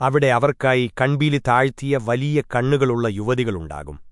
അവിടെ അവർക്കായി കൺപീലി താഴ്ത്തിയ വലിയ കണ്ണുകളുള്ള യുവതികളുണ്ടാകും.